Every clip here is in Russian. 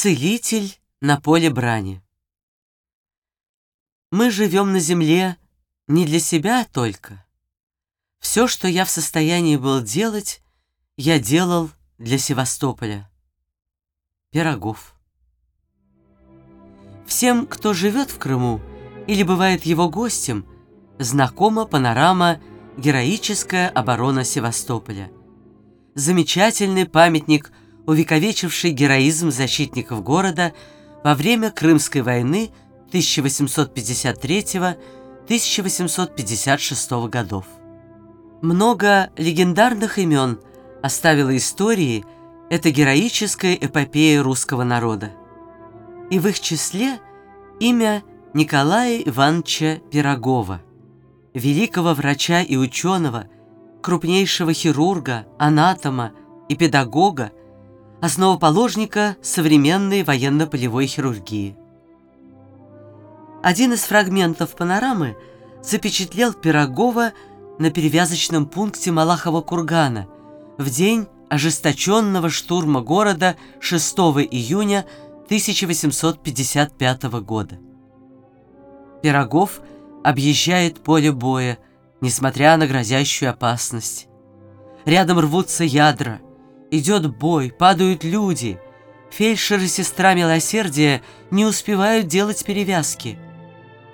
Целитель на поле брани. Мы живем на земле не для себя только. Все, что я в состоянии был делать, я делал для Севастополя. Пирогов. Всем, кто живет в Крыму или бывает его гостем, знакома панорама «Героическая оборона Севастополя». Замечательный памятник, увековечивший героизм защитников города во время Крымской войны 1853-1856 годов. Много легендарных имен оставила истории эта героическая эпопея русского народа. И в их числе имя Николая Ивановича Пирогова, великого врача и ученого, крупнейшего хирурга, анатома и педагога, основоположника современной военно-полевой хирургии. Один из фрагментов панорамы запечатлел Пирогова на перевязочном пункте Малахова кургана в день ожесточенного штурма города 6 июня 1855 года. Пирогов объезжает поле боя, несмотря на грозящую опасность. Рядом рвутся ядра, идет бой, падают люди. Фельдшер и сестра милосердия не успевают делать перевязки.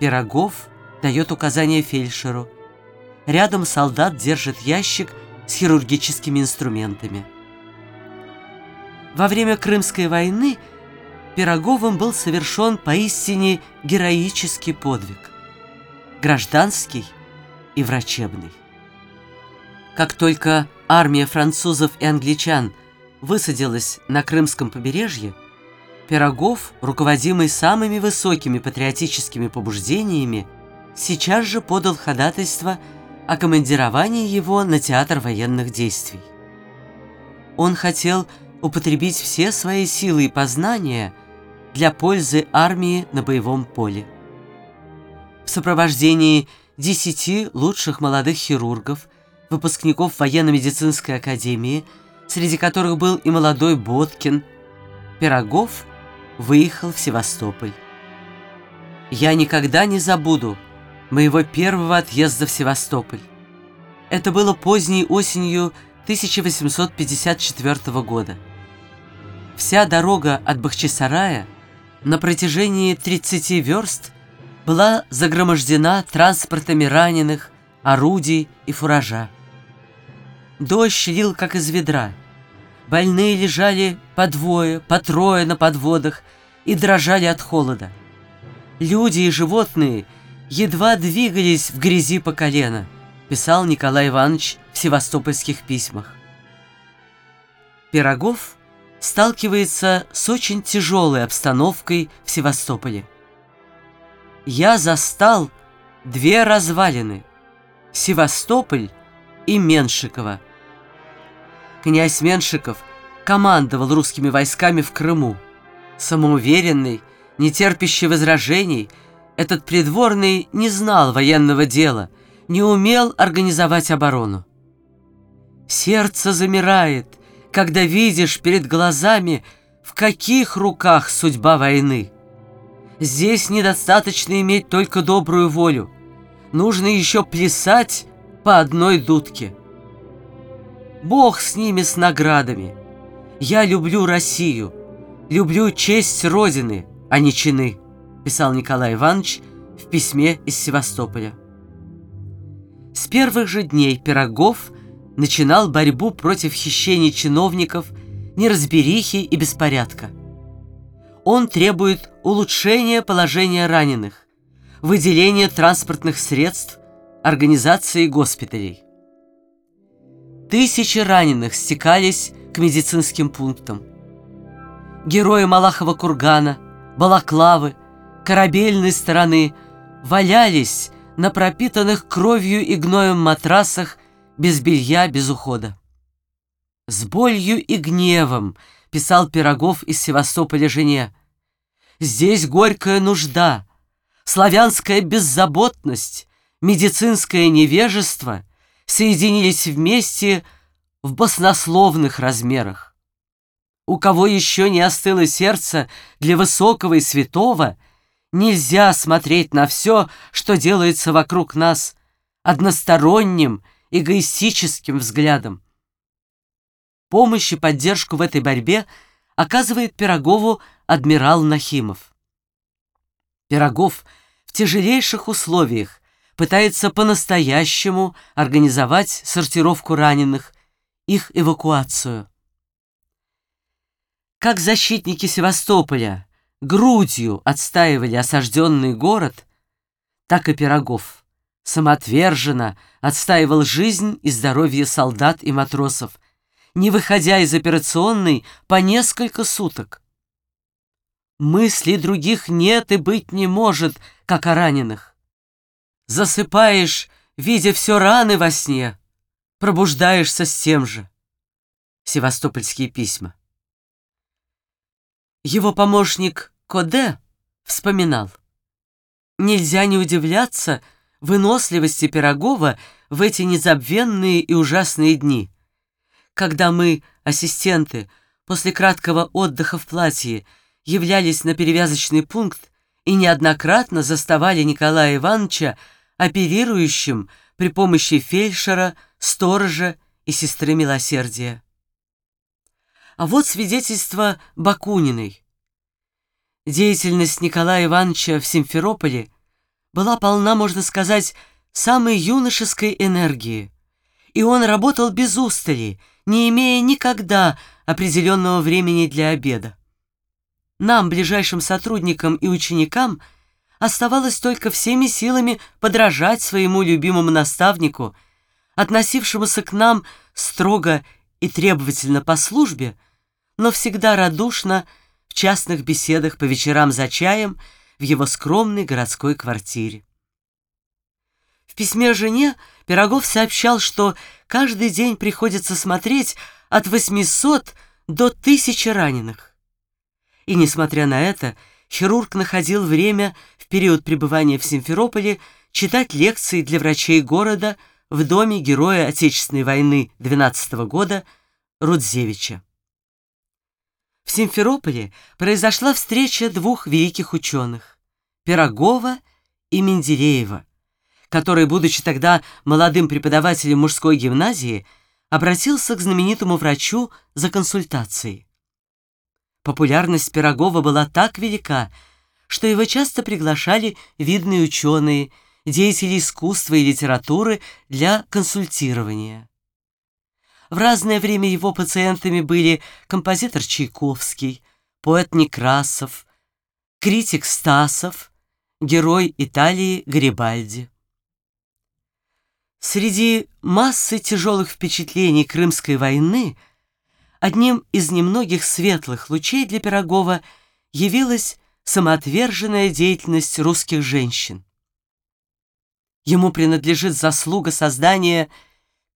Пирогов дает указание фельдшеру. Рядом солдат держит ящик с хирургическими инструментами. Во время Крымской войны Пироговым был совершен поистине героический подвиг. Гражданский и врачебный. Как только армия французов и англичан высадилась на Крымском побережье, Пирогов, руководимый самыми высокими патриотическими побуждениями, сейчас же подал ходатайство о командировании его на театр военных действий. Он хотел употребить все свои силы и познания для пользы армии на боевом поле. В сопровождении десяти лучших молодых хирургов, выпускников военно-медицинской академии, среди которых был и молодой Боткин, Пирогов выехал в Севастополь. Я никогда не забуду моего первого отъезда в Севастополь. Это было поздней осенью 1854 года. Вся дорога от Бахчисарая на протяжении 30 верст была загромождена транспортами раненых, орудий и фуража. Дождь лил, как из ведра. Больные лежали по двое, по трое на подводах и дрожали от холода. Люди и животные едва двигались в грязи по колено, писал Николай Иванович в севастопольских письмах. Пирогов сталкивается с очень тяжелой обстановкой в Севастополе. Я застал две развалины – Севастополь и Меншикова. Князь Меншиков командовал русскими войсками в Крыму. Самоуверенный, нетерпящий возражений, этот придворный не знал военного дела, не умел организовать оборону. Сердце замирает, когда видишь перед глазами, в каких руках судьба войны. Здесь недостаточно иметь только добрую волю. Нужно еще плясать по одной дудке. Бог с ними, с наградами. Я люблю Россию, люблю честь Родины, а не чины, писал Николай Иванович в письме из Севастополя. С первых же дней Пирогов начинал борьбу против хищений чиновников, неразберихи и беспорядка. Он требует улучшения положения раненых, выделения транспортных средств, организации госпиталей. Тысячи раненых стекались к медицинским пунктам. Герои Малахова кургана, Балаклавы, корабельной стороны валялись на пропитанных кровью и гноем матрасах без белья, без ухода. С болью и гневом писал Пирогов из Севастополя жене. Здесь горькая нужда, славянская беззаботность, медицинское невежество — соединились вместе в баснословных размерах. у кого еще не остыло сердце для высокого и святого, нельзя смотреть на все, что делается вокруг нас, односторонним, эгоистическим взглядом. Помощь и поддержку в этой борьбе оказывает Пирогову адмирал Нахимов. Пирогов в тяжелейших условиях пытается по-настоящему организовать сортировку раненых, их эвакуацию. Как защитники Севастополя грудью отстаивали осажденный город, так и Пирогов самоотверженно отстаивал жизнь и здоровье солдат и матросов, не выходя из операционной по несколько суток. Мыслей других нет и быть не может, как о раненых. Засыпаешь, видя все раны во сне, пробуждаешься с тем же. Севастопольские письма. Его помощник Коде вспоминал. Нельзя не удивляться выносливости Пирогова в эти незабвенные и ужасные дни. Когда мы, ассистенты, после краткого отдыха в платье, являлись на перевязочный пункт и неоднократно заставали Николая Ивановича оперирующим при помощи фельдшера, сторожа и сестры милосердия. А вот свидетельство Бакуниной. Деятельность Николая Ивановича в Симферополе была полна, можно сказать, самой юношеской энергии, и он работал без устали, не имея никогда определенного времени для обеда. Нам, ближайшим сотрудникам и ученикам, оставалось только всеми силами подражать своему любимому наставнику, относившемуся к нам строго и требовательно по службе, но всегда радушно в частных беседах по вечерам за чаем в его скромной городской квартире. В письме жене Пирогов сообщал, что каждый день приходится смотреть от 800 до 1000 раненых. И, несмотря на это, хирург находил время в период пребывания в Симферополе читать лекции для врачей города в доме героя Отечественной войны 12 -го года Рудзевича. В Симферополе произошла встреча двух великих ученых – Пирогова и Менделеева, который, будучи тогда молодым преподавателем мужской гимназии, обратился к знаменитому врачу за консультацией. Популярность Пирогова была так велика, что его часто приглашали видные ученые, деятели искусства и литературы для консультирования. В разное время его пациентами были композитор Чайковский, поэт Некрасов, критик Стасов, герой Италии Гарибальди. Среди массы тяжелых впечатлений Крымской войны – Одним из немногих светлых лучей для Пирогова явилась самоотверженная деятельность русских женщин. Ему принадлежит заслуга создания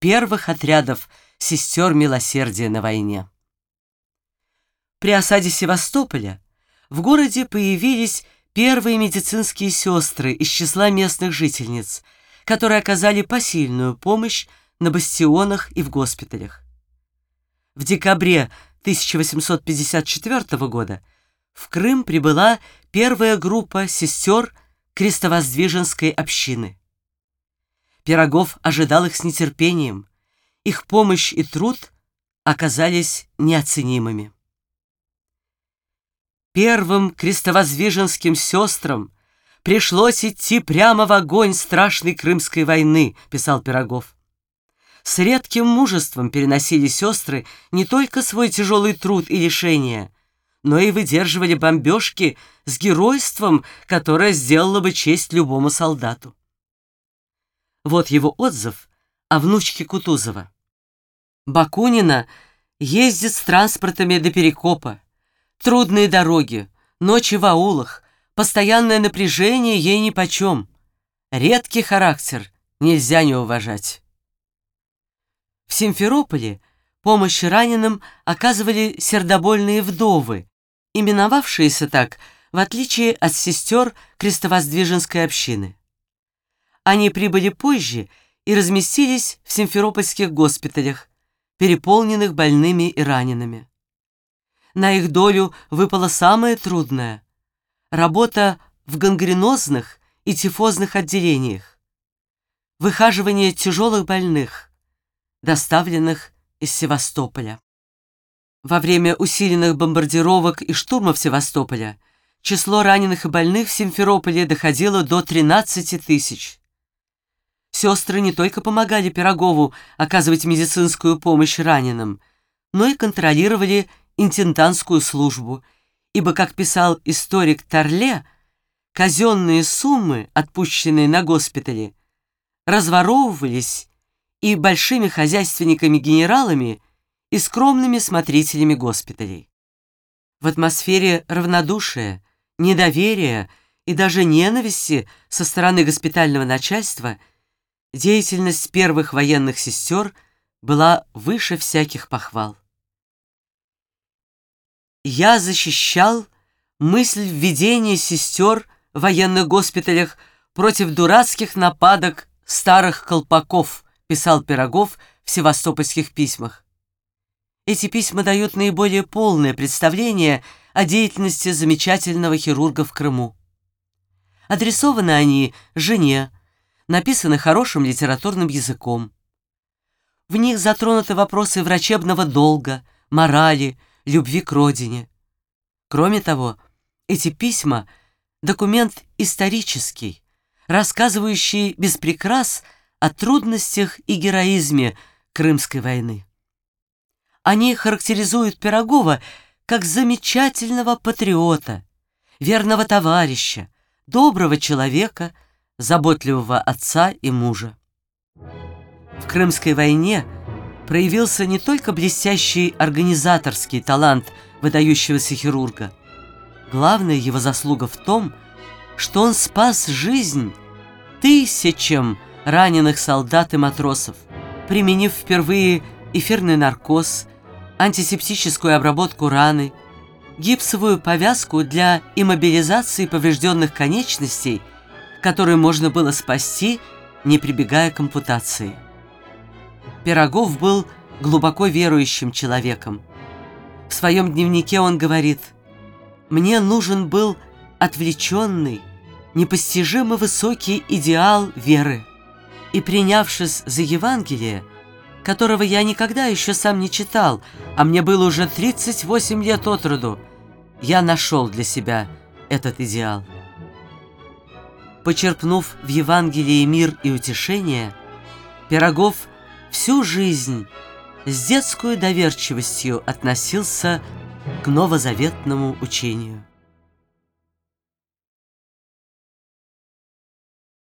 первых отрядов сестер милосердия на войне. При осаде Севастополя в городе появились первые медицинские сестры из числа местных жительниц, которые оказали посильную помощь на бастионах и в госпиталях. В декабре 1854 года в Крым прибыла первая группа сестер крестовоздвиженской общины. Пирогов ожидал их с нетерпением. Их помощь и труд оказались неоценимыми. Первым крестовоздвиженским сестрам пришлось идти прямо в огонь страшной Крымской войны, писал Пирогов. С редким мужеством переносили сестры не только свой тяжелый труд и лишения, но и выдерживали бомбежки с геройством, которое сделало бы честь любому солдату. Вот его отзыв о внучке Кутузова. Бакунина ездит с транспортами до Перекопа. Трудные дороги, ночи в аулах, постоянное напряжение ей нипочем. Редкий характер нельзя не уважать. В Симферополе помощь раненым оказывали сердобольные вдовы, именовавшиеся так, в отличие от сестер крестовоздвиженской общины. Они прибыли позже и разместились в симферопольских госпиталях, переполненных больными и ранеными. На их долю выпало самое трудное — работа в гангренозных и тифозных отделениях, выхаживание тяжелых больных, доставленных из Севастополя. Во время усиленных бомбардировок и штурмов Севастополя число раненых и больных в Симферополе доходило до 13 тысяч. Сестры не только помогали Пирогову оказывать медицинскую помощь раненым, но и контролировали интендантскую службу, ибо, как писал историк Торле, казенные суммы, отпущенные на госпитале, разворовывались и большими хозяйственниками-генералами и скромными смотрителями госпиталей. В атмосфере равнодушия, недоверия и даже ненависти со стороны госпитального начальства деятельность первых военных сестер была выше всяких похвал. Я защищал мысль введения сестер в военных госпиталях против дурацких нападок старых колпаков, писал Пирогов в севастопольских письмах. Эти письма дают наиболее полное представление о деятельности замечательного хирурга в Крыму. Адресованы они жене, написаны хорошим литературным языком. В них затронуты вопросы врачебного долга, морали, любви к родине. Кроме того, эти письма — документ исторический, рассказывающий без прикрас о трудностях и героизме Крымской войны. Они характеризуют Пирогова как замечательного патриота, верного товарища, доброго человека, заботливого отца и мужа. В Крымской войне проявился не только блестящий организаторский талант выдающегося хирурга. Главная его заслуга в том, что он спас жизнь тысячам раненых солдат и матросов, применив впервые эфирный наркоз, антисептическую обработку раны, гипсовую повязку для иммобилизации поврежденных конечностей, которые можно было спасти, не прибегая к ампутации. Пирогов был глубоко верующим человеком. В своем дневнике он говорит «Мне нужен был отвлеченный, непостижимо высокий идеал веры, и, принявшись за Евангелие, которого я никогда еще сам не читал, а мне было уже 38 лет от роду, я нашел для себя этот идеал. Почерпнув в Евангелии мир и утешение, Пирогов всю жизнь с детской доверчивостью относился к новозаветному учению.